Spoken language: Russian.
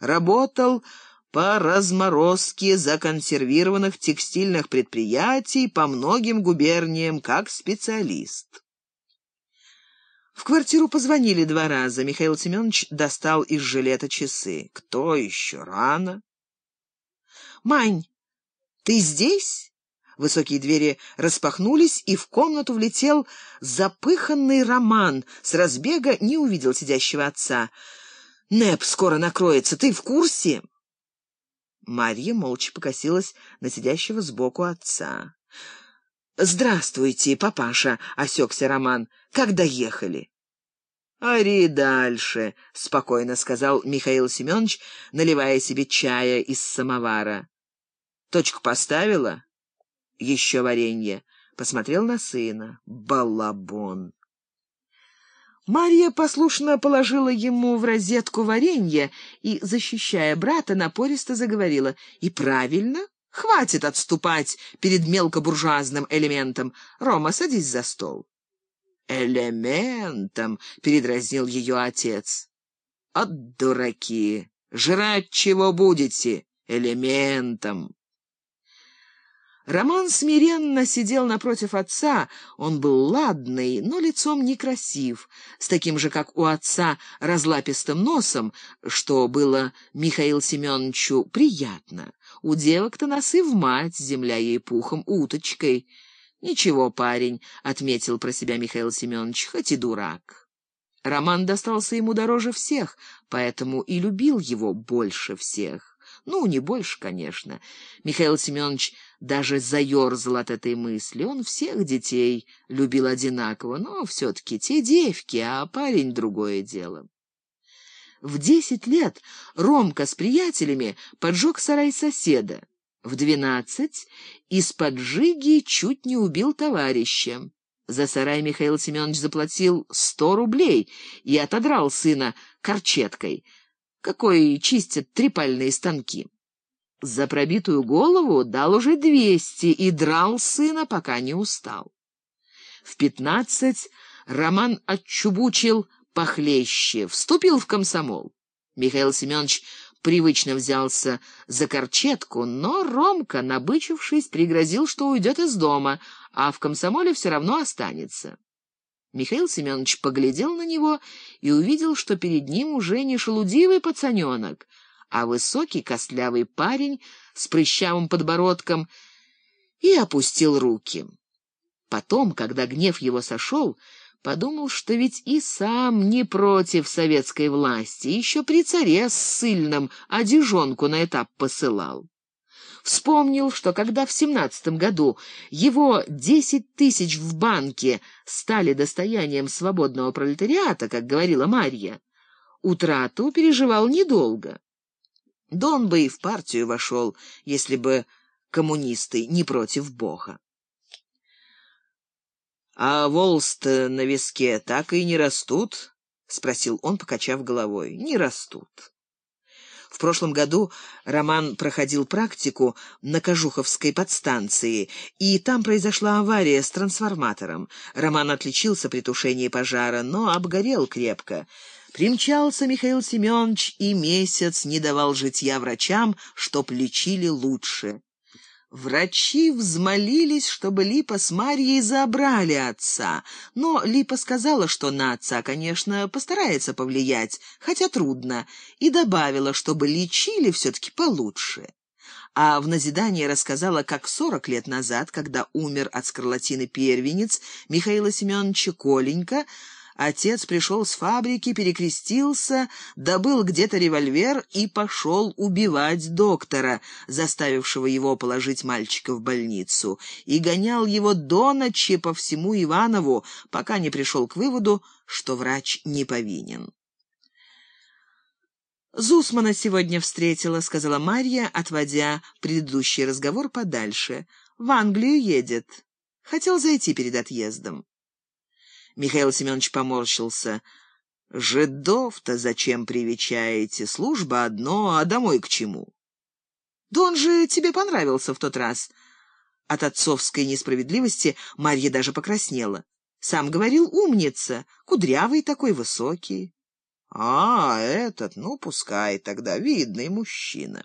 работал по разморозке законсервированных текстильных предприятий по многим губерниям как специалист. В квартиру позвонили два раза. Михаил Семенович достал из жилета часы. «Кто еще? Рано?» «Мань, ты здесь?» Высокие двери распахнулись, и в комнату влетел запыханный Роман. С разбега не увидел сидящего отца. «Нэп скоро накроется, ты в курсе?» Марья молча покосилась на сидящего сбоку отца. «Здравствуйте, папаша», — осекся Роман. «Как доехали?» «Ари дальше», — спокойно сказал Михаил Семенович, наливая себе чая из самовара. «Точку поставила?» «Еще варенье». Посмотрел на сына. «Балабон». Марья послушно положила ему в розетку варенье и, защищая брата, напористо заговорила. «И правильно, хватит отступать перед мелкобуржуазным элементом. Рома, садись за стол». «Элементом», — передразнил ее отец. «От дураки! Жрать чего будете? Элементом!» Роман смиренно сидел напротив отца. Он был ладный, но лицом некрасив, с таким же, как у отца, разлапистым носом, что было Михаилу Семеновичу приятно. У девок-то носы в мать, земля ей пухом, уточкой. «Ничего, парень», — отметил про себя Михаил Семенович, — «хоть и дурак». Роман достался ему дороже всех, поэтому и любил его больше всех. Ну, не больше, конечно. Михаил Семенович даже заерзал от этой мысли. Он всех детей любил одинаково, но все-таки те девки, а парень — другое дело. В десять лет Ромка с приятелями поджег сарай соседа. В двенадцать из поджиги чуть не убил товарища. За сарай Михаил Семенович заплатил сто рублей и отодрал сына корчеткой — какой чистят трепальные станки. За пробитую голову дал уже двести и драл сына, пока не устал. В пятнадцать Роман отчубучил похлеще, вступил в комсомол. Михаил Семенович привычно взялся за корчетку, но Ромка, набычившись, пригрозил, что уйдет из дома, а в комсомоле все равно останется. Михаил Семенович поглядел на него и увидел, что перед ним уже не шелудивый пацаненок, а высокий костлявый парень с прыщавым подбородком, и опустил руки. Потом, когда гнев его сошел, подумал, что ведь и сам не против советской власти, еще при царе с сыльным одежонку на этап посылал. Вспомнил, что когда в семнадцатом году его десять тысяч в банке стали достоянием свободного пролетариата, как говорила Марья, утрату переживал недолго. Дон бы и в партию вошел, если бы коммунисты не против Бога. «А волст на виске так и не растут?» — спросил он, покачав головой. «Не растут». В прошлом году Роман проходил практику на Кожуховской подстанции, и там произошла авария с трансформатором. Роман отличился при тушении пожара, но обгорел крепко. Примчался Михаил Семенович и месяц не давал житья врачам, чтоб лечили лучше. Врачи взмолились, чтобы Липа с Марьей забрали отца, но Липа сказала, что на отца, конечно, постарается повлиять, хотя трудно, и добавила, чтобы лечили все-таки получше. А в назидание рассказала, как сорок лет назад, когда умер от скарлатины первенец Михаила Семеновича Коленька, Отец пришел с фабрики, перекрестился, добыл где-то револьвер и пошел убивать доктора, заставившего его положить мальчика в больницу, и гонял его до ночи по всему Иванову, пока не пришел к выводу, что врач не повинен. «Зусмана сегодня встретила», — сказала Марья, отводя предыдущий разговор подальше. «В Англию едет. Хотел зайти перед отъездом». Михаил Семенович поморщился. «Жидов-то зачем привечаете? Служба одно, а домой к чему?» «Да он же тебе понравился в тот раз». От отцовской несправедливости Марья даже покраснела. «Сам говорил, умница, кудрявый такой, высокий». А, этот, ну, пускай тогда, видный мужчина.